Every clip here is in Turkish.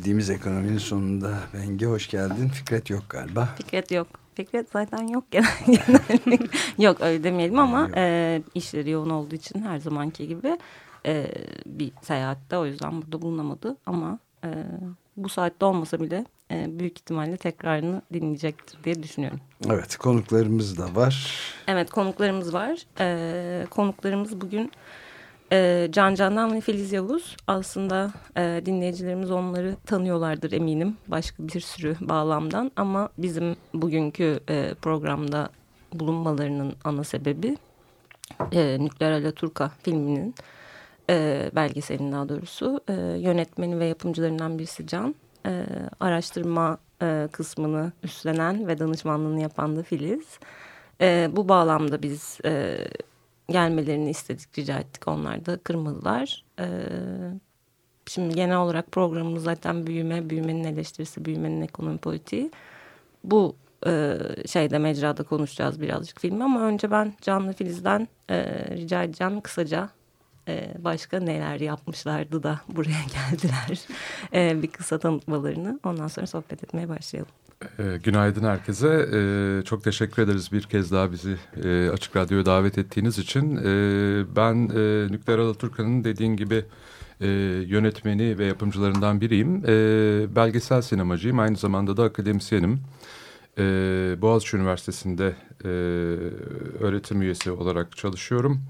Bildiğimiz ekonominin sonunda Bengi hoş geldin. Fikret yok galiba. Fikret yok. Fikret zaten yok genel. yok öyle demeyelim ama e, işleri yoğun olduğu için her zamanki gibi e, bir seyahatte o yüzden burada bulunamadı. Ama e, bu saatte olmasa bile e, büyük ihtimalle tekrarını dinleyecektir diye düşünüyorum. Evet konuklarımız da var. Evet konuklarımız var. E, konuklarımız bugün... E, Can Candan ve Filiz Yavuz aslında e, dinleyicilerimiz onları tanıyorlardır eminim başka bir sürü bağlamdan ama bizim bugünkü e, programda bulunmalarının ana sebebi e, Nükleer Alaturka filminin e, belgeselinin daha doğrusu e, yönetmeni ve yapımcılarından birisi Can e, araştırma e, kısmını üstlenen ve danışmanlığını yapan da Filiz. E, bu bağlamda biz e, gelmelerini istedik, rica ettik. Onlar da kırmadılar. Ee, şimdi genel olarak programımız zaten büyüme, büyümenin eleştirisi, büyümenin ekonomi politiği. Bu e, şeyde mecrada konuşacağız birazcık filmi ama önce ben Canlı Filiz'den e, rica edeceğim kısaca e, başka neler yapmışlardı da buraya geldiler. E, bir kısa tanıtmalarını ondan sonra sohbet etmeye başlayalım. E, günaydın herkese. E, çok teşekkür ederiz bir kez daha bizi e, Açık Radyo'ya davet ettiğiniz için. E, ben e, Nükleer Alaturka'nın dediğin gibi e, yönetmeni ve yapımcılarından biriyim. Belgesel sinemacıyım, aynı zamanda da akademisyenim. Boğaziçi Üniversitesi'nde öğretim üyesi olarak çalışıyorum.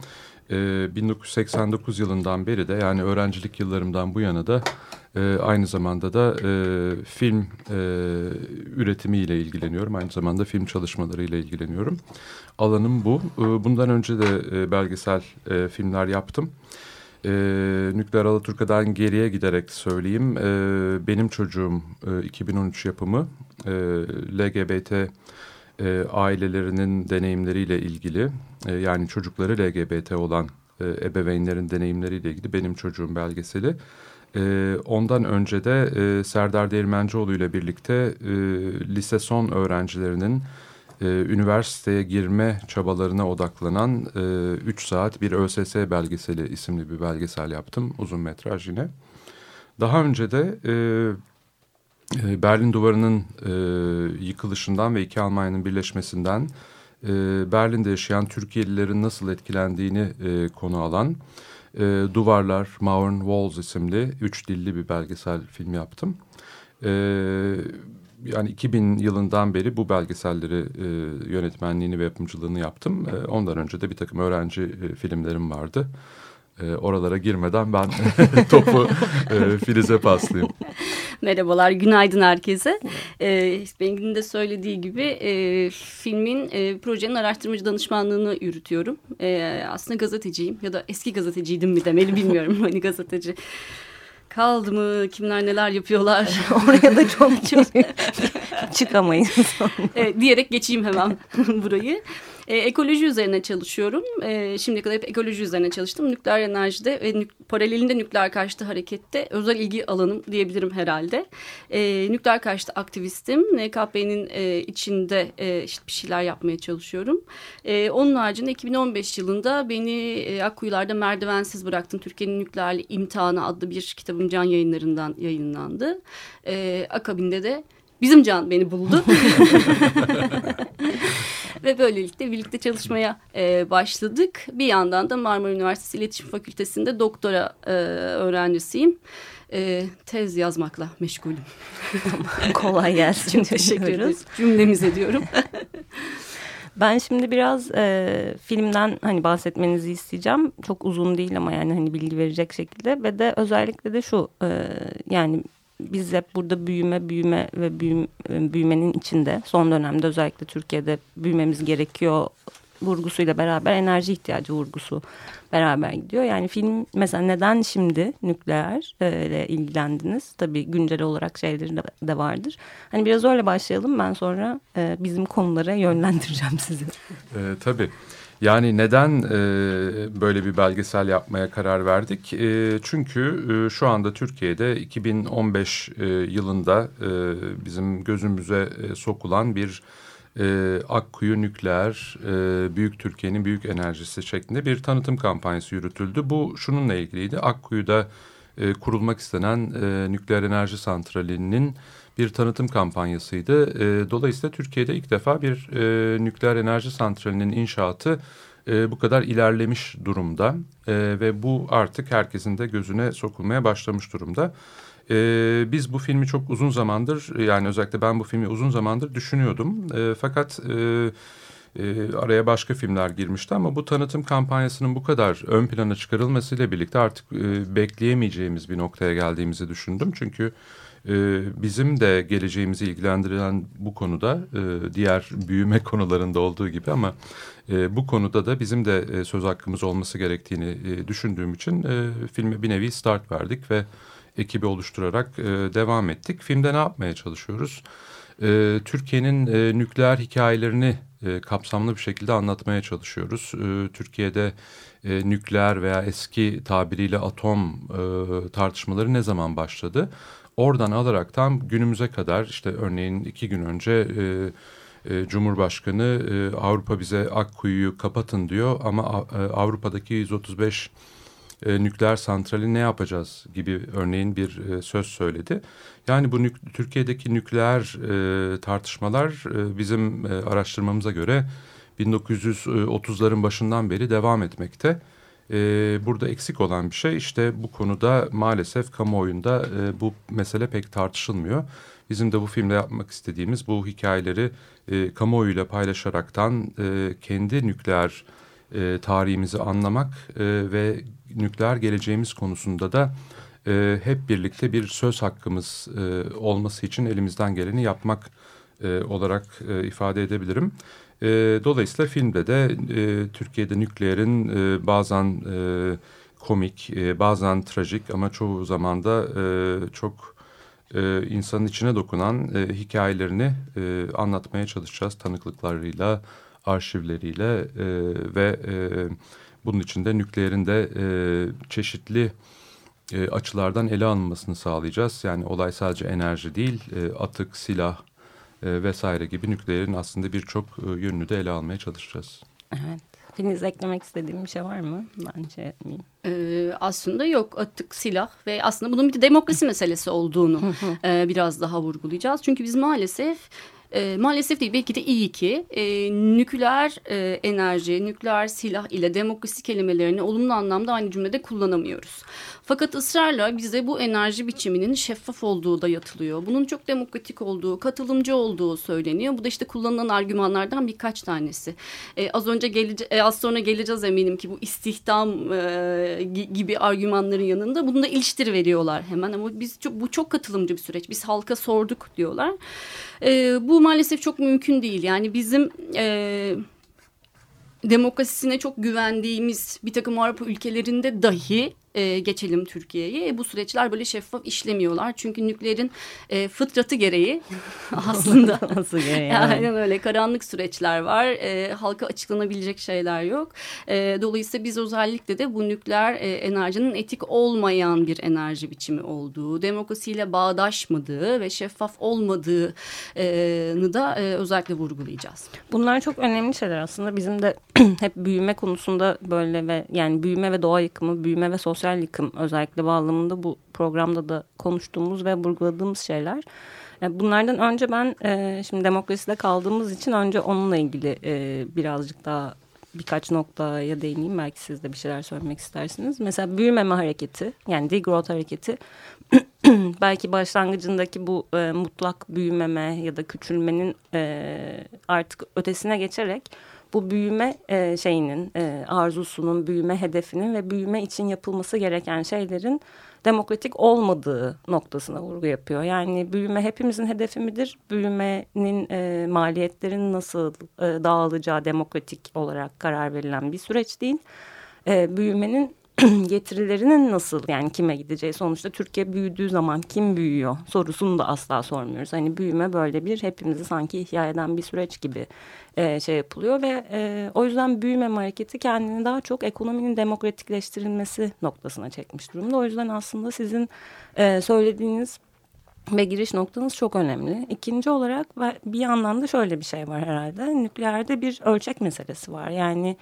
E, 1989 yılından beri de yani öğrencilik yıllarımdan bu yana da e, aynı zamanda da e, film e, üretimiyle ilgileniyorum. Aynı zamanda film çalışmalarıyla ilgileniyorum. Alanım bu. Bundan önce de belgesel filmler yaptım. E, Nükleer Alaturka'dan geriye giderek söyleyeyim. E, benim çocuğum e, 2013 yapımı e, LGBT e, ailelerinin deneyimleriyle ilgili e, yani çocukları LGBT olan e, ebeveynlerin deneyimleriyle ilgili benim çocuğum belgeseli. E, ondan önce de e, Serdar Değirmencioğlu ile birlikte e, lise son öğrencilerinin e, üniversiteye girme çabalarına odaklanan 3 e, saat bir ÖSS belgeseli isimli bir belgesel yaptım. Uzun metraj yine. Daha önce de e Berlin Duvarı'nın e, yıkılışından ve iki Almanya'nın birleşmesinden e, Berlin'de yaşayan Türkiye'lilerin nasıl etkilendiğini e, konu alan e, Duvarlar, Mauern Walls isimli üç dilli bir belgesel film yaptım. E, yani 2000 yılından beri bu belgeselleri e, yönetmenliğini ve yapımcılığını yaptım. E, ondan önce de bir takım öğrenci e, filmlerim vardı. E, oralara girmeden ben topu e, Filiz'e paslayayım. Merhabalar, günaydın herkese. E, Bengi'nin de söylediği gibi e, filmin, e, projenin araştırmacı danışmanlığını yürütüyorum. E, aslında gazeteciyim ya da eski gazeteciydim mi demeli bilmiyorum. hani gazeteci kaldı mı? Kimler neler yapıyorlar? Oraya da çok çıkamayız. e, diyerek geçeyim hemen burayı. E, ekoloji üzerine çalışıyorum. E, şimdiye kadar hep ekoloji üzerine çalıştım. Nükleer enerjide ve nük paralelinde nükleer karşıtı harekette özel ilgi alanım diyebilirim herhalde. E, nükleer karşıtı aktivistim. NKP'nin e, içinde e, işte bir şeyler yapmaya çalışıyorum. E, onun haricinde 2015 yılında beni e, Akkuyular'da merdivensiz bıraktın. Türkiye'nin nükleer imtihanı adlı bir kitabım can yayınlarından yayınlandı. E, akabinde de bizim Can beni buldu. Ve böylelikle birlikte çalışmaya e, başladık. Bir yandan da Marmara Üniversitesi İletişim Fakültesi'nde doktora e, öğrencisiyim. E, tez yazmakla meşgulüm. Kolay gelsin. Teşekkür ederiz. Cümlemiz ediyorum. Ben şimdi biraz e, filmden hani bahsetmenizi isteyeceğim. Çok uzun değil ama yani hani bilgi verecek şekilde ve de özellikle de şu e, yani biz hep burada büyüme, büyüme ve büyüm, büyümenin içinde son dönemde özellikle Türkiye'de büyümemiz gerekiyor vurgusuyla beraber enerji ihtiyacı vurgusu beraber gidiyor. Yani film mesela neden şimdi nükleer e, ile ilgilendiniz? Tabii güncel olarak şeyleri de, de vardır. Hani biraz öyle başlayalım ben sonra e, bizim konulara yönlendireceğim sizi. E, tabii. Yani neden e, böyle bir belgesel yapmaya karar verdik? E, çünkü e, şu anda Türkiye'de 2015 e, yılında e, bizim gözümüze e, sokulan bir e, Akkuyu Nükleer e, Büyük Türkiye'nin Büyük Enerjisi şeklinde bir tanıtım kampanyası yürütüldü. Bu şununla ilgiliydi. Akkuyu'da e, kurulmak istenen e, nükleer enerji santralinin bir tanıtım kampanyasıydı. E, dolayısıyla Türkiye'de ilk defa bir e, nükleer enerji santralinin inşaatı e, bu kadar ilerlemiş durumda e, ve bu artık herkesin de gözüne sokulmaya başlamış durumda. E, biz bu filmi çok uzun zamandır yani özellikle ben bu filmi uzun zamandır düşünüyordum. E, fakat e, e, araya başka filmler girmişti ama bu tanıtım kampanyasının bu kadar ön plana çıkarılmasıyla birlikte artık e, bekleyemeyeceğimiz bir noktaya geldiğimizi düşündüm. Çünkü e, bizim de geleceğimizi ilgilendiren bu konuda e, diğer büyüme konularında olduğu gibi ama e, bu konuda da bizim de e, söz hakkımız olması gerektiğini e, düşündüğüm için e, filme bir nevi start verdik ve ekibi oluşturarak e, devam ettik. Filmde ne yapmaya çalışıyoruz? E, Türkiye'nin e, nükleer hikayelerini e, kapsamlı bir şekilde anlatmaya çalışıyoruz. E, Türkiye'de e, nükleer veya eski tabiriyle atom e, tartışmaları ne zaman başladı? Oradan alarak tam günümüze kadar işte örneğin iki gün önce e, e, Cumhurbaşkanı e, Avrupa bize Akkuyu'yu kapatın diyor ama e, Avrupa'daki 135 e, nükleer santrali ne yapacağız gibi örneğin bir söz söyledi. Yani bu nük Türkiye'deki nükleer e, tartışmalar e, bizim e, araştırmamıza göre 1930'ların başından beri devam etmekte. E, burada eksik olan bir şey işte bu konuda maalesef kamuoyunda e, bu mesele pek tartışılmıyor. Bizim de bu filmde yapmak istediğimiz bu hikayeleri e, kamuoyuyla paylaşaraktan e, kendi nükleer e, tarihimizi anlamak e, ve nükleer geleceğimiz konusunda da e, hep birlikte bir söz hakkımız e, olması için elimizden geleni yapmak e, olarak e, ifade edebilirim. E, dolayısıyla filmde de e, Türkiye'de nükleerin e, bazen e, komik, e, bazen trajik ama çoğu zaman da e, çok e, insanın içine dokunan e, hikayelerini e, anlatmaya çalışacağız tanıklıklarıyla, arşivleriyle e, ve e, bunun içinde nükleerin de e, çeşitli e, açılardan ele alınmasını sağlayacağız. Yani olay sadece enerji değil, e, atık, silah e, vesaire gibi nükleerin aslında birçok e, yönünü de ele almaya çalışacağız. Evet. Filiz eklemek istediğim bir şey var mı? Ben şey etmeyeyim. Ee, aslında yok atık silah ve aslında bunun bir demokrasi meselesi olduğunu e, biraz daha vurgulayacağız. Çünkü biz maalesef e, maalesef değil belki de iyi ki e, nükleer e, enerji, nükleer silah ile demokrasi kelimelerini olumlu anlamda aynı cümlede kullanamıyoruz. Fakat ısrarla bize bu enerji biçiminin şeffaf olduğu da yatılıyor. Bunun çok demokratik olduğu, katılımcı olduğu söyleniyor. Bu da işte kullanılan argümanlardan birkaç tanesi. E, az önce gelece e, az sonra geleceğiz eminim ki bu istihdam e, gibi argümanların yanında bunu da iliştir veriyorlar hemen ama biz çok, bu çok katılımcı bir süreç. Biz halka sorduk diyorlar. E, bu maalesef çok mümkün değil. Yani bizim e, demokrasisine çok güvendiğimiz bir takım Avrupa ülkelerinde dahi e, geçelim Türkiye'ye. E, bu süreçler böyle şeffaf işlemiyorlar. Çünkü nükleerin e, fıtratı gereği aslında yani? aynen öyle karanlık süreçler var. E, halka açıklanabilecek şeyler yok. E, dolayısıyla biz özellikle de bu nükleer e, enerjinin etik olmayan bir enerji biçimi olduğu, demokrasiyle bağdaşmadığı ve şeffaf olmadığını da e, özellikle vurgulayacağız. Bunlar çok önemli şeyler aslında. Bizim de hep büyüme konusunda böyle ve yani büyüme ve doğa yıkımı, büyüme ve sosyal yıkım özellikle bağlamında bu programda da konuştuğumuz ve vurguladığımız şeyler. Bunlardan önce ben e, şimdi demokraside kaldığımız için önce onunla ilgili e, birazcık daha birkaç noktaya değineyim. Belki siz de bir şeyler söylemek istersiniz. Mesela büyümeme hareketi yani degrowth hareketi belki başlangıcındaki bu e, mutlak büyümeme ya da küçülmenin e, artık ötesine geçerek bu büyüme e, şeyinin, e, arzusunun, büyüme hedefinin ve büyüme için yapılması gereken şeylerin demokratik olmadığı noktasına vurgu yapıyor. Yani büyüme hepimizin hedefi midir? Büyümenin e, maliyetlerin nasıl e, dağılacağı demokratik olarak karar verilen bir süreç değil. E, büyümenin getirilerinin nasıl yani kime gideceği sonuçta Türkiye büyüdüğü zaman kim büyüyor sorusunu da asla sormuyoruz. Hani büyüme böyle bir hepimizi sanki ihya eden bir süreç gibi e, şey yapılıyor ve e, o yüzden büyüme hareketi kendini daha çok ekonominin demokratikleştirilmesi noktasına çekmiş durumda. O yüzden aslında sizin e, söylediğiniz ve giriş noktanız çok önemli. İkinci olarak bir yandan da şöyle bir şey var herhalde. Nükleerde bir ölçek meselesi var. Yani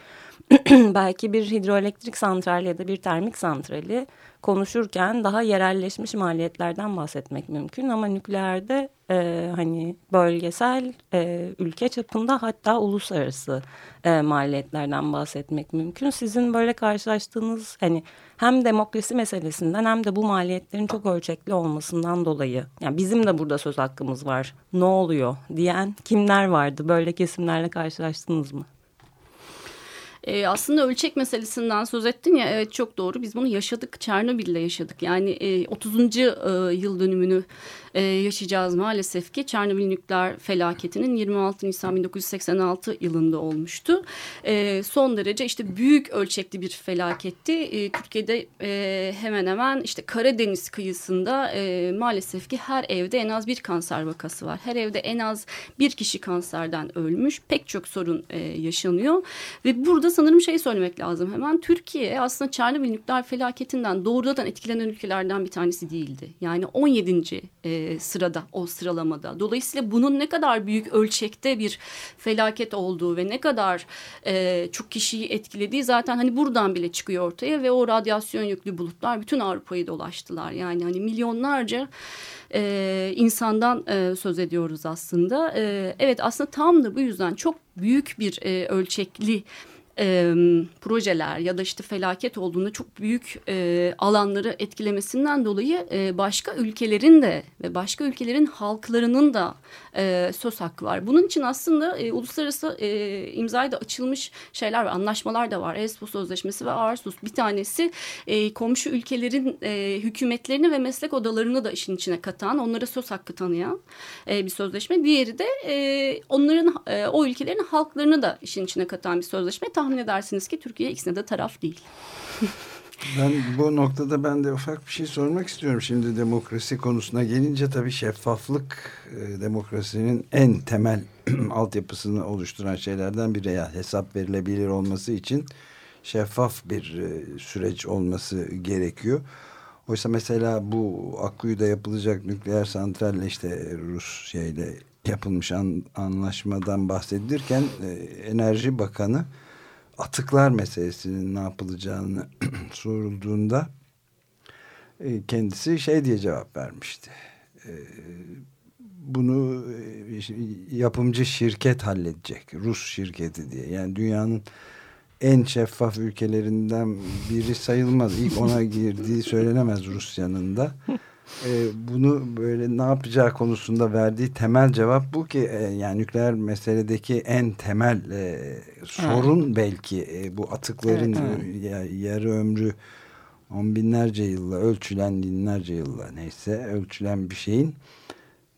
belki bir hidroelektrik santrali ya da bir termik santrali konuşurken daha yerelleşmiş maliyetlerden bahsetmek mümkün ama nükleerde e, hani bölgesel e, ülke çapında hatta uluslararası e, maliyetlerden bahsetmek mümkün. Sizin böyle karşılaştığınız hani hem demokrasi meselesinden hem de bu maliyetlerin çok ölçekli olmasından dolayı yani bizim de burada söz hakkımız var ne oluyor diyen kimler vardı böyle kesimlerle karşılaştınız mı? E, aslında ölçek meselesinden söz ettin ya evet çok doğru biz bunu yaşadık Çernobil'de yaşadık yani e, 30. E, yıl dönümünü e, yaşayacağız maalesef ki Çernobil nükleer felaketinin 26 Nisan 1986 yılında olmuştu. E, son derece işte büyük ölçekli bir felaketti. E, Türkiye'de e, hemen hemen işte Karadeniz kıyısında e, maalesef ki her evde en az bir kanser vakası var. Her evde en az bir kişi kanserden ölmüş. Pek çok sorun e, yaşanıyor ve burada sanırım şey söylemek lazım hemen. Türkiye aslında Çernobil nükleer felaketinden doğrudan etkilenen ülkelerden bir tanesi değildi. Yani 17. E, sırada o sıralamada. Dolayısıyla bunun ne kadar büyük ölçekte bir felaket olduğu ve ne kadar e, çok kişiyi etkilediği zaten hani buradan bile çıkıyor ortaya ve o radyasyon yüklü bulutlar bütün Avrupa'yı dolaştılar. Yani hani milyonlarca e, insandan e, söz ediyoruz aslında. E, evet aslında tam da bu yüzden çok büyük bir e, ölçekli e, projeler ya da işte felaket olduğunda çok büyük e, alanları etkilemesinden dolayı e, başka ülkelerin de ve başka ülkelerin halklarının da e, söz hakkı var. Bunun için aslında e, uluslararası e, imzayla açılmış şeyler var, anlaşmalar da var. Espo Sözleşmesi ve Arsus. Bir tanesi e, komşu ülkelerin e, hükümetlerini ve meslek odalarını da işin içine katan, onlara söz hakkı tanıyan e, bir sözleşme. Diğeri de e, onların e, o ülkelerin halklarını da işin içine katan bir sözleşme. Tahmin edersiniz ki Türkiye ikisine de taraf değil. Ben bu noktada ben de ufak bir şey sormak istiyorum. Şimdi demokrasi konusuna gelince tabii şeffaflık e, demokrasinin en temel altyapısını oluşturan şeylerden biri. Yani hesap verilebilir olması için şeffaf bir e, süreç olması gerekiyor. Oysa mesela bu Akkuyu'da yapılacak nükleer santralle işte Rus şeyle yapılmış an, anlaşmadan bahsedilirken e, Enerji Bakanı atıklar meselesinin ne yapılacağını sorulduğunda e, kendisi şey diye cevap vermişti. E, bunu e, yapımcı şirket halledecek. Rus şirketi diye. Yani dünyanın en şeffaf ülkelerinden biri sayılmaz. İlk ona girdiği söylenemez Rusya'nın da e, bunu böyle ne yapacağı konusunda verdiği temel cevap bu ki e, yani nükleer meseledeki en temel e, sorun evet. belki e, bu atıkların evet, evet. yarı ömrü on binlerce yılla ölçülen binlerce yılla neyse ölçülen bir şeyin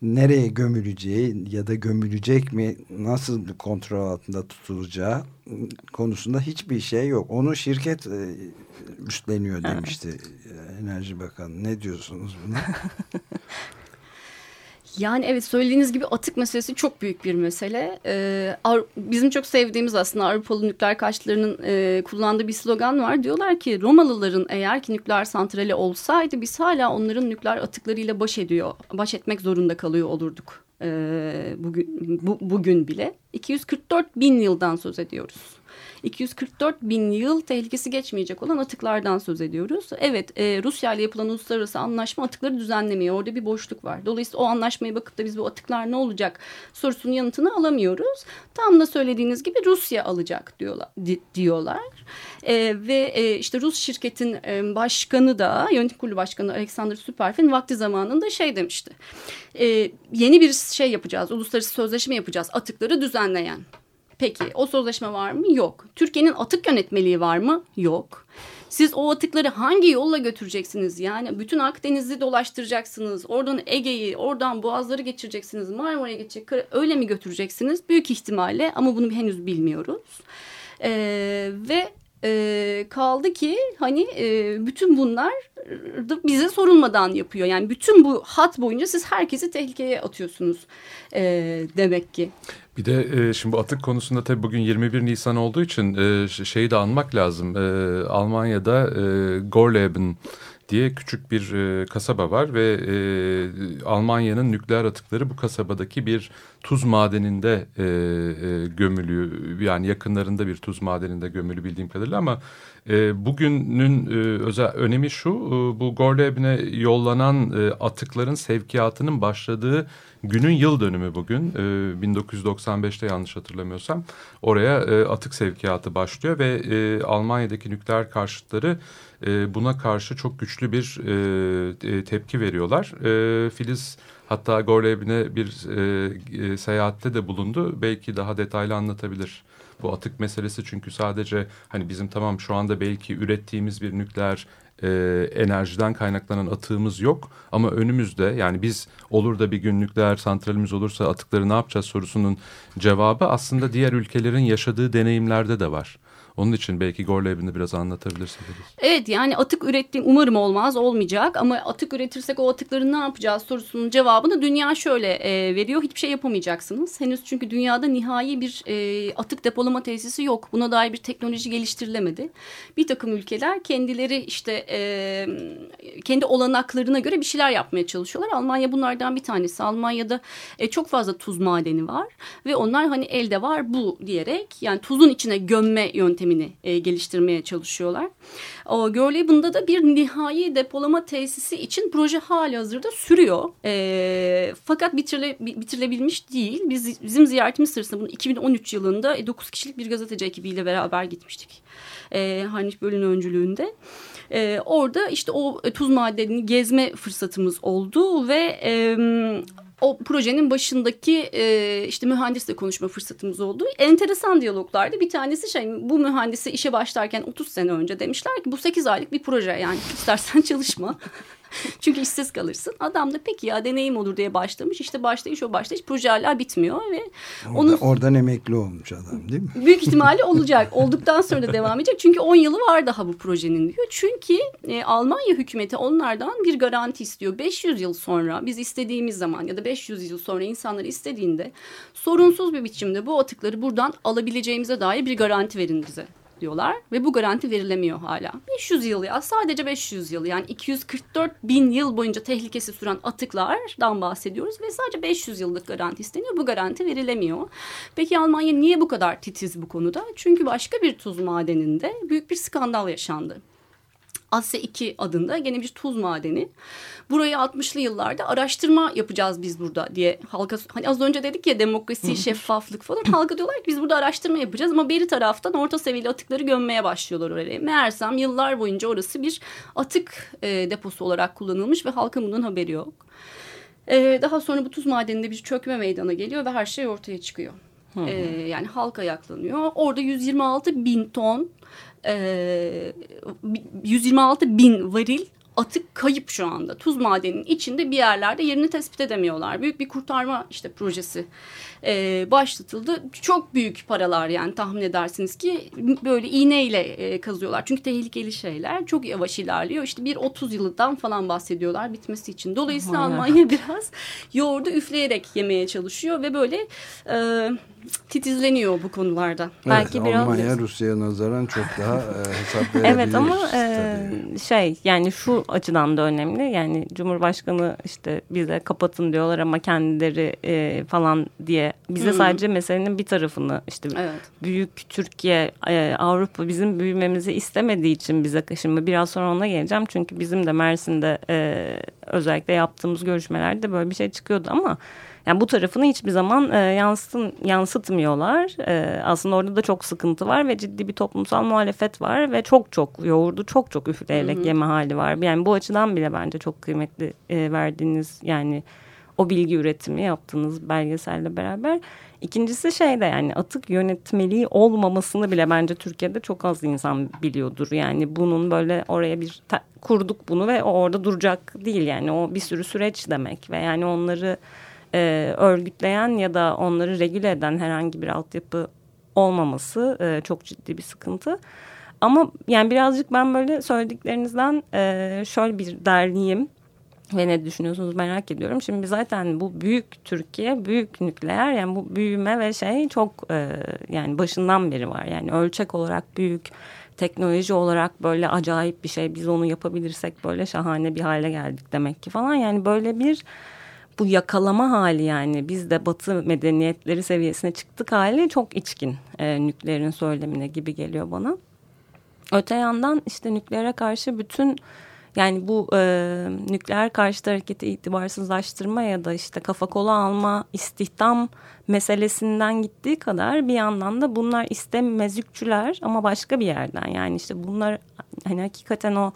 nereye gömüleceği ya da gömülecek mi nasıl bir kontrol altında tutulacağı konusunda hiçbir şey yok. Onu şirket e, üstleniyor demişti evet. Enerji Bakanı. Ne diyorsunuz buna? Yani evet söylediğiniz gibi atık meselesi çok büyük bir mesele. Ee, bizim çok sevdiğimiz aslında Avrupalı nükleer kaçlarının e, kullandığı bir slogan var. Diyorlar ki Romalıların eğer ki nükleer santrali olsaydı biz hala onların nükleer atıklarıyla baş ediyor, baş etmek zorunda kalıyor olurduk. Ee, bugün, bu, bugün bile 244 bin yıldan söz ediyoruz. 244 bin yıl tehlikesi geçmeyecek olan atıklardan söz ediyoruz. Evet e, Rusya ile yapılan uluslararası anlaşma atıkları düzenlemiyor. Orada bir boşluk var. Dolayısıyla o anlaşmaya bakıp da biz bu atıklar ne olacak sorusunun yanıtını alamıyoruz. Tam da söylediğiniz gibi Rusya alacak diyorlar. Di, diyorlar. E, ve e, işte Rus şirketin e, başkanı da yönetim kurulu başkanı Alexander Süperfin vakti zamanında şey demişti. E, yeni bir şey yapacağız. Uluslararası sözleşme yapacağız. Atıkları düzenleyen. Peki o sözleşme var mı? Yok. Türkiye'nin atık yönetmeliği var mı? Yok. Siz o atıkları hangi yolla götüreceksiniz? Yani bütün Akdeniz'i dolaştıracaksınız. Oradan Ege'yi, oradan Boğazları geçireceksiniz. Marmara'ya geçecek. Öyle mi götüreceksiniz? Büyük ihtimalle ama bunu henüz bilmiyoruz. Ee, ve e, kaldı ki hani e, bütün bunlar da bize sorulmadan yapıyor. Yani bütün bu hat boyunca siz herkesi tehlikeye atıyorsunuz e, demek ki. Bir de e, şimdi atık konusunda tabii bugün 21 Nisan olduğu için e, şeyi de anmak lazım. E, Almanya'da e, Gorleben diye küçük bir e, kasaba var ve e, Almanya'nın nükleer atıkları bu kasabadaki bir tuz madeninde e, e, gömülü yani yakınlarında bir tuz madeninde gömülü bildiğim kadarıyla ama e, bugünün e, özel önemi şu e, bu Gorleben'e yollanan e, atıkların sevkiyatının başladığı günün yıl dönümü bugün. E, 1995'te yanlış hatırlamıyorsam oraya e, atık sevkiyatı başlıyor ve e, Almanya'daki nükleer karşıtları e, buna karşı çok güçlü bir e, tepki veriyorlar. E, Filiz hatta Gorleben'e bir e, e, seyahatte de bulundu. Belki daha detaylı anlatabilir bu atık meselesi çünkü sadece hani bizim tamam şu anda belki ürettiğimiz bir nükleer e, enerjiden kaynaklanan atığımız yok ama önümüzde yani biz olur da bir gün nükleer santralimiz olursa atıkları ne yapacağız sorusunun cevabı aslında diğer ülkelerin yaşadığı deneyimlerde de var. Onun için belki Gorleb'ini biraz anlatabilirsiniz. Evet yani atık ürettiğim umarım olmaz olmayacak ama atık üretirsek o atıkları ne yapacağız sorusunun cevabını dünya şöyle e, veriyor. Hiçbir şey yapamayacaksınız. Henüz çünkü dünyada nihai bir e, atık depolama tesisi yok. Buna dair bir teknoloji geliştirilemedi. Bir takım ülkeler kendileri işte e, kendi olanaklarına göre bir şeyler yapmaya çalışıyorlar. Almanya bunlardan bir tanesi. Almanya'da e, çok fazla tuz madeni var ve onlar hani elde var bu diyerek yani tuzun içine gömme yöntemi yöntemini e, geliştirmeye çalışıyorlar. O Görleben'da da bir nihai depolama tesisi için proje hali hazırda sürüyor. E, fakat bitirile, bitirilebilmiş değil. Biz bizim ziyaretimiz sırasında bunu 2013 yılında 9 e, kişilik bir gazeteci ekibiyle beraber gitmiştik. E, Heinrich Böll'ün öncülüğünde. E, orada işte o tuz madenini gezme fırsatımız oldu ve e, o projenin başındaki e, işte mühendisle konuşma fırsatımız oldu. Enteresan diyaloglardı. Bir tanesi şey bu mühendisi işe başlarken 30 sene önce demişler ki bu 8 aylık bir proje yani istersen çalışma. Çünkü işsiz kalırsın. Adam da peki ya deneyim olur diye başlamış. İşte başlayış o başlayış. Proje hala bitmiyor ve Orada, onun oradan emekli olmuş adam değil mi? Büyük ihtimalle olacak. Olduktan sonra da devam edecek. Çünkü 10 yılı var daha bu projenin diyor. Çünkü e, Almanya hükümeti onlardan bir garanti istiyor. 500 yıl sonra biz istediğimiz zaman ya da 500 yıl sonra insanlar istediğinde sorunsuz bir biçimde bu atıkları buradan alabileceğimize dair bir garanti verin bize diyorlar ve bu garanti verilemiyor hala. 500 yıl ya sadece 500 yıl yani 244 bin yıl boyunca tehlikesi süren atıklardan bahsediyoruz ve sadece 500 yıllık garanti isteniyor. Bu garanti verilemiyor. Peki Almanya niye bu kadar titiz bu konuda? Çünkü başka bir tuz madeninde büyük bir skandal yaşandı. Asya 2 adında gene bir tuz madeni. Burayı 60'lı yıllarda araştırma yapacağız biz burada diye halka hani az önce dedik ya demokrasi, şeffaflık falan. Halka diyorlar ki biz burada araştırma yapacağız ama beri taraftan orta seviyeli atıkları gömmeye başlıyorlar oraya. Meğersem yıllar boyunca orası bir atık e, deposu olarak kullanılmış ve halkın bundan haberi yok. E, daha sonra bu tuz madeninde bir çökme meydana geliyor ve her şey ortaya çıkıyor. Ee, yani halk ayaklanıyor. Orada 126 bin ton e, 126 bin varil atık kayıp şu anda. Tuz madeninin içinde bir yerlerde yerini tespit edemiyorlar. Büyük bir kurtarma işte projesi e, başlatıldı. Çok büyük paralar yani tahmin edersiniz ki böyle iğneyle e, kazıyorlar. Çünkü tehlikeli şeyler çok yavaş ilerliyor. İşte bir 30 yıldan falan bahsediyorlar bitmesi için. Dolayısıyla Aynen. Almanya biraz yoğurdu üfleyerek yemeye çalışıyor ve böyle e, titizleniyor bu konularda. Evet, Belki biraz Almanya Rusya'ya nazaran çok daha e, hesap verebilir. Evet ama e, şey yani şu açıdan da önemli. Yani Cumhurbaşkanı işte bize kapatın diyorlar ama kendileri e, falan diye bize hmm. sadece meselenin bir tarafını işte evet. büyük Türkiye e, Avrupa bizim büyümemizi istemediği için bize şimdi biraz sonra ona geleceğim. Çünkü bizim de Mersin'de e, özellikle yaptığımız görüşmelerde böyle bir şey çıkıyordu ama yani bu tarafını hiçbir zaman e, yansıtın, yansıtmıyorlar. E, aslında orada da çok sıkıntı var ve ciddi bir toplumsal muhalefet var ve çok çok yoğurdu çok çok üfleyerek hı hı. yeme hali var. Yani bu açıdan bile bence çok kıymetli e, verdiğiniz yani o bilgi üretimi yaptığınız belgeselle beraber. İkincisi şey de yani atık yönetmeliği olmamasını bile bence Türkiye'de çok az insan biliyordur. Yani bunun böyle oraya bir kurduk bunu ve o orada duracak değil yani o bir sürü süreç demek ve yani onları e, örgütleyen ya da onları regüle eden herhangi bir altyapı olmaması e, çok ciddi bir sıkıntı. Ama yani birazcık ben böyle söylediklerinizden e, şöyle bir derleyeyim ve ne düşünüyorsunuz merak ediyorum. Şimdi zaten bu büyük Türkiye, büyük nükleer yani bu büyüme ve şey çok e, yani başından beri var. Yani ölçek olarak büyük, teknoloji olarak böyle acayip bir şey. Biz onu yapabilirsek böyle şahane bir hale geldik demek ki falan. Yani böyle bir bu yakalama hali yani biz de batı medeniyetleri seviyesine çıktık hali çok içkin e, nükleerin söylemine gibi geliyor bana. Öte yandan işte nükleere karşı bütün yani bu e, nükleer karşıtı hareketi itibarsızlaştırma ya da işte kafa kola alma istihdam meselesinden gittiği kadar bir yandan da bunlar istemezükçüler ama başka bir yerden yani işte bunlar hani hakikaten o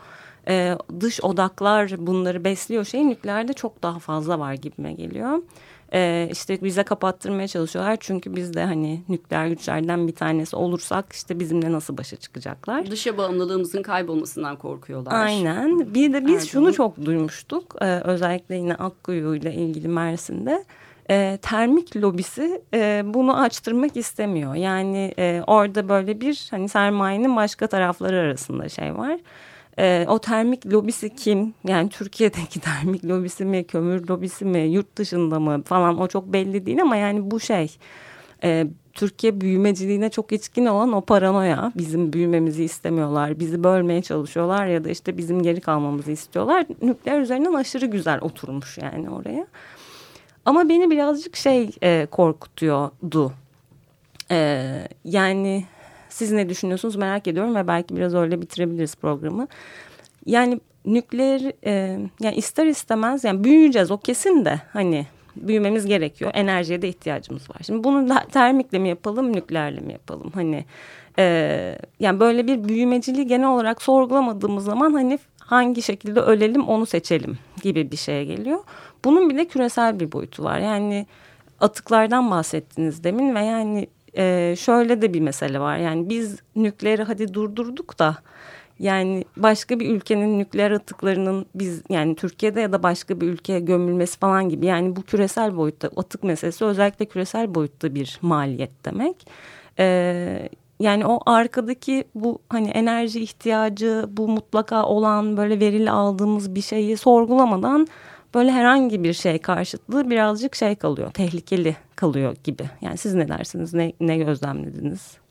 e, dış odaklar bunları besliyor şey nükleerde çok daha fazla var gibime geliyor. E, işte bize kapattırmaya çalışıyorlar çünkü biz de hani nükleer güçlerden bir tanesi olursak işte bizimle nasıl başa çıkacaklar. Dışa bağımlılığımızın kaybolmasından korkuyorlar. Aynen. Bir de biz Erdoğan. şunu çok duymuştuk. E, özellikle yine Akkuyu ile ilgili Mersin'de e, termik lobisi e, bunu açtırmak istemiyor. Yani e, orada böyle bir hani sermayenin başka tarafları arasında şey var. E, o termik lobisi kim? Yani Türkiye'deki termik lobisi mi, kömür lobisi mi, yurt dışında mı falan o çok belli değil ama yani bu şey e, Türkiye büyümeciliğine çok içkin olan o paranoya. Bizim büyümemizi istemiyorlar, bizi bölmeye çalışıyorlar ya da işte bizim geri kalmamızı istiyorlar. Nükleer üzerinden aşırı güzel oturmuş yani oraya. Ama beni birazcık şey e, korkutuyordu. E, yani siz ne düşünüyorsunuz merak ediyorum ve belki biraz öyle bitirebiliriz programı. Yani nükleer e, yani ister istemez yani büyüyeceğiz o kesin de hani büyümemiz gerekiyor. Enerjiye de ihtiyacımız var. Şimdi bunu da termikle mi yapalım, nükleerle mi yapalım? Hani e, yani böyle bir büyümeciliği genel olarak sorgulamadığımız zaman hani hangi şekilde ölelim onu seçelim gibi bir şeye geliyor. Bunun bile küresel bir boyutu var. Yani atıklardan bahsettiniz demin ve yani e, şöyle de bir mesele var. Yani biz nükleeri hadi durdurduk da yani başka bir ülkenin nükleer atıklarının biz yani Türkiye'de ya da başka bir ülkeye gömülmesi falan gibi yani bu küresel boyutta atık meselesi özellikle küresel boyutta bir maliyet demek. Ee, yani o arkadaki bu hani enerji ihtiyacı bu mutlaka olan böyle verili aldığımız bir şeyi sorgulamadan böyle herhangi bir şey karşıtlığı birazcık şey kalıyor, tehlikeli kalıyor gibi. Yani siz ne dersiniz, ne, ne gözlemlediniz?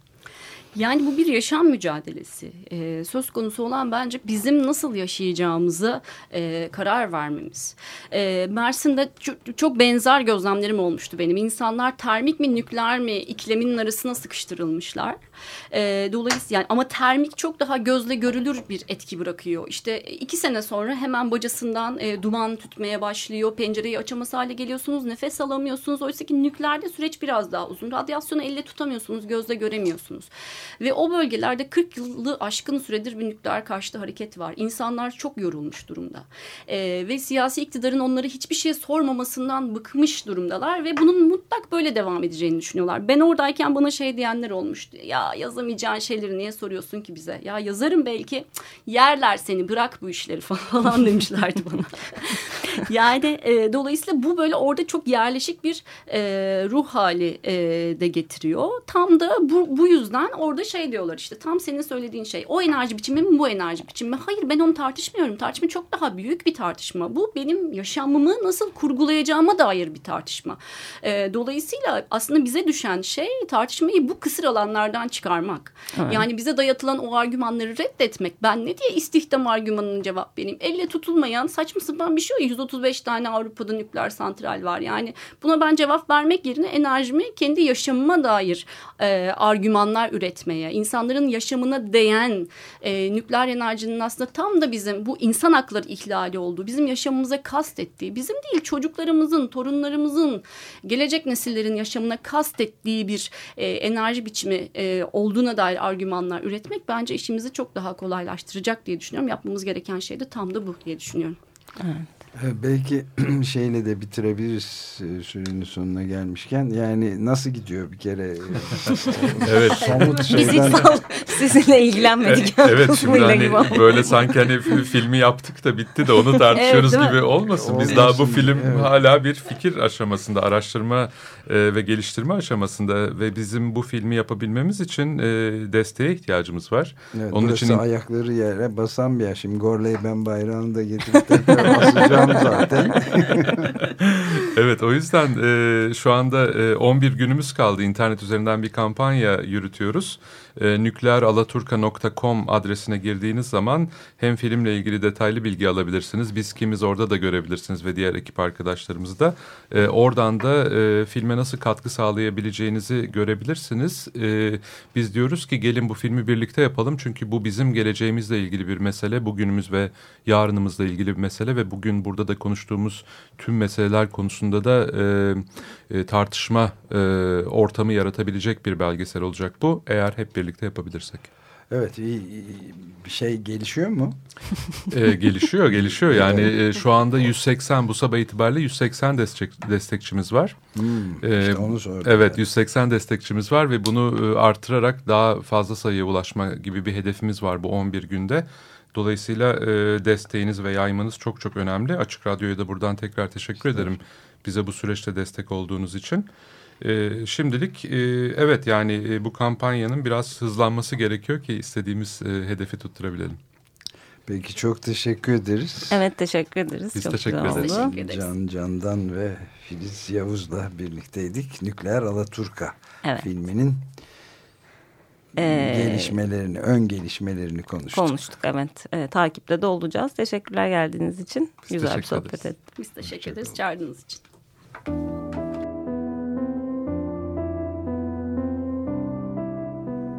Yani bu bir yaşam mücadelesi. Ee, söz konusu olan bence bizim nasıl yaşayacağımızı e, karar vermemiz. E, Mersin'de çok, çok benzer gözlemlerim olmuştu benim. İnsanlar termik mi nükleer mi ikliminin arasına sıkıştırılmışlar. E, dolayısıyla yani ama termik çok daha gözle görülür bir etki bırakıyor. İşte iki sene sonra hemen bacasından e, duman tütmeye başlıyor. Pencereyi açamaz hale geliyorsunuz. Nefes alamıyorsunuz. Oysa ki nükleerde süreç biraz daha uzun. Radyasyonu elle tutamıyorsunuz. Gözle göremiyorsunuz. Ve o bölgelerde 40 yılı aşkın süredir bir nükleer karşıtı hareket var. İnsanlar çok yorulmuş durumda. E, ve siyasi iktidarın onları hiçbir şey sormamasından bıkmış durumdalar. Ve bunun mutlak böyle devam edeceğini düşünüyorlar. Ben oradayken bana şey diyenler olmuştu. Ya yazamayacağın şeyleri niye soruyorsun ki bize? Ya yazarım belki yerler seni bırak bu işleri falan demişlerdi bana. yani e, dolayısıyla bu böyle orada çok yerleşik bir e, ruh hali e, de getiriyor. Tam da bu, bu yüzden orada şey diyorlar işte tam senin söylediğin şey. O enerji biçimi mi bu enerji biçimi mi? Hayır ben onu tartışmıyorum. Tartışma çok daha büyük bir tartışma. Bu benim yaşamımı nasıl kurgulayacağıma dair bir tartışma. E, dolayısıyla aslında bize düşen şey tartışmayı bu kısır alanlardan çıkarmak. Evet. Yani bize dayatılan o argümanları reddetmek. Ben ne diye istihdam argümanının cevap benim? Elle tutulmayan saçma sapan bir şey o. 135 tane Avrupa'da nükleer santral var. Yani buna ben cevap vermek yerine enerjimi kendi yaşamıma dair e, argümanlar üretmeye, insanların yaşamına değen e, nükleer enerjinin aslında tam da bizim bu insan hakları ihlali olduğu, bizim yaşamımıza kastettiği, bizim değil çocuklarımızın, torunlarımızın, gelecek nesillerin yaşamına kastettiği bir e, enerji biçimi e, olduğuna dair argümanlar üretmek bence işimizi çok daha kolaylaştıracak diye düşünüyorum. Yapmamız gereken şey de tam da bu diye düşünüyorum. Evet. Belki şeyle de bitirebiliriz e, sürenin sonuna gelmişken. Yani nasıl gidiyor bir kere? evet. Somut Biz şeyden... hiç sal- sizinle ilgilenmedik. evet şimdi hani gibi böyle sanki hani fi- filmi yaptık da bitti de onu tartışıyoruz Evet, gibi olmasın. Biz Olmasın, daha bu film evet. hala bir fikir aşamasında, araştırma e, ve geliştirme aşamasında ve bizim bu filmi yapabilmemiz için e, desteğe ihtiyacımız var. Evet, Onun için ayakları yere basan bir yer. Şimdi Gorley ben bayrağını da getirip tekrar asacağım zaten. Evet o yüzden e, şu anda e, 11 günümüz kaldı. İnternet üzerinden bir kampanya yürütüyoruz. E, nükleeralaturka.com adresine girdiğiniz zaman hem filmle ilgili detaylı bilgi alabilirsiniz. Biz kimiz orada da görebilirsiniz ve diğer ekip arkadaşlarımızı da. E, oradan da e, filme nasıl katkı sağlayabileceğinizi görebilirsiniz. E, biz diyoruz ki gelin bu filmi birlikte yapalım. Çünkü bu bizim geleceğimizle ilgili bir mesele. Bugünümüz ve yarınımızla ilgili bir mesele ve bugün burada da konuştuğumuz tüm meseleler konusunda da e, e, tartışma e, ortamı yaratabilecek bir belgesel olacak bu. Eğer hep birlikte yapabilirsek. Evet bir şey gelişiyor mu? E, gelişiyor, gelişiyor. Yani e, şu anda 180 bu sabah itibariyle 180 destek, destekçimiz var. Hmm, E, işte onu sordum. Evet 180 destekçimiz var ve bunu e, artırarak daha fazla sayıya ulaşma gibi bir hedefimiz var bu 11 günde. Dolayısıyla e, desteğiniz ve yaymanız çok çok önemli. Açık Radyo'ya da buradan tekrar teşekkür ederim bize bu süreçte destek olduğunuz için. E, şimdilik e, evet yani e, bu kampanyanın biraz hızlanması gerekiyor ki istediğimiz e, hedefi tutturabilelim. Peki çok teşekkür ederiz. Evet teşekkür ederiz. Biz Çok teşekkür ederiz. Teşekkür ederiz. Can Candan ve Filiz Yavuz'la birlikteydik. Nükleer Alaturka Evet. filminin Ee, gelişmelerini, ön gelişmelerini konuştuk. Konuştuk evet. Ee, takipte de olacağız. Teşekkürler geldiğiniz için. Biz Güzel bir sohbet ederiz. ettik. Biz teşekkür ederiz çağırdığınız için.